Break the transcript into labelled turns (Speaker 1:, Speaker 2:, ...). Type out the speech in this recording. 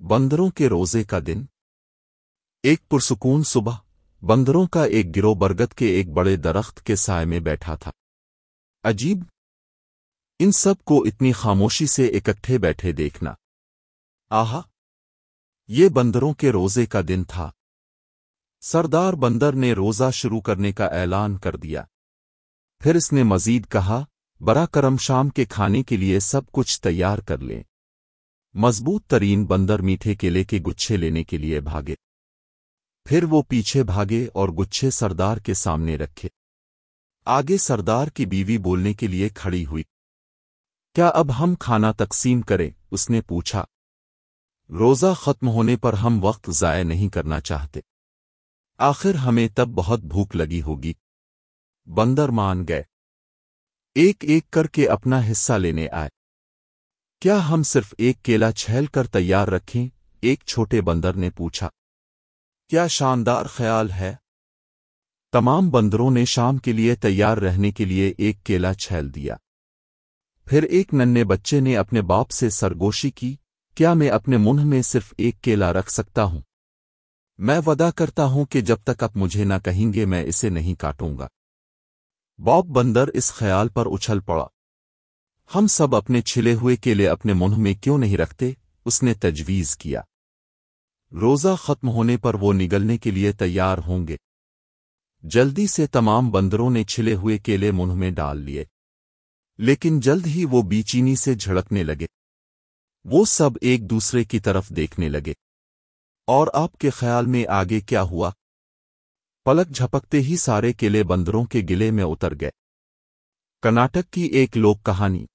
Speaker 1: بندروں کے روزے کا دن۔ ایک پرسکون صبح بندروں کا ایک گروہ برگد کے ایک بڑے درخت کے سائے میں بیٹھا تھا۔ عجیب! ان سب کو اتنی خاموشی سے اکٹھے بیٹھے دیکھنا۔ آہا! یہ بندروں کے روزے کا دن تھا۔ سردار بندر نے روزہ شروع کرنے کا اعلان کر دیا۔ پھر اس نے مزید کہا برا کرم شام کے کھانے کے لیے سب کچھ تیار کر لیں۔ مضبوط ترین بندر میٹھے کیلے کے گچھے لینے کے لیے بھاگے۔ پھر وہ پیچھے بھاگے اور گچھے سردار کے سامنے رکھے۔ آگے سردار کی بیوی بولنے کے لیے کھڑی ہوئی۔ کیا اب ہم کھانا تقسیم کریں؟ اس نے پوچھا۔ روزہ ختم ہونے پر ہم وقت ضائع نہیں کرنا چاہتے۔ آخر ہمیں تب بہت بھوک لگی ہوگی۔ بندر مان گئے۔ ایک ایک کر کے اپنا حصہ لینے آئے۔ کیا ہم صرف ایک کیلا چھیل کر تیار رکھیں؟ ایک چھوٹے بندر نے پوچھا۔ کیا شاندار خیال ہے؟ تمام بندروں نے شام کے لیے تیار رہنے کے لیے ایک کیلا چھیل دیا۔ پھر ایک ننے بچے نے اپنے باپ سے سرگوشی کی۔ کیا میں اپنے منہ میں صرف ایک کیلا رکھ سکتا ہوں؟ میں ودا کرتا ہوں کہ جب تک اب مجھے نہ کہیں گے میں اسے نہیں کاٹوں گا۔ باب بندر اس خیال پر اچھل پڑا۔ ہم سب اپنے چھلے ہوئے کیلے اپنے منہ میں کیوں نہیں رکھتے؟ اس نے تجویز کیا۔ روزہ ختم ہونے پر وہ نگلنے کے لیے تیار ہوں گے۔ جلدی سے تمام بندروں نے چھلے ہوئے کیلے منہ میں ڈال لیے۔ لیکن جلد ہی وہ بیچینی سے جھڑکنے لگے۔ وہ سب ایک دوسرے کی طرف دیکھنے لگے۔ اور آپ کے خیال میں آگے کیا ہوا؟ پلک جھپکتے ہی سارے کیلے بندروں کے گلے میں اتر گئے۔ کرناٹک کی ایک لوک کہانی۔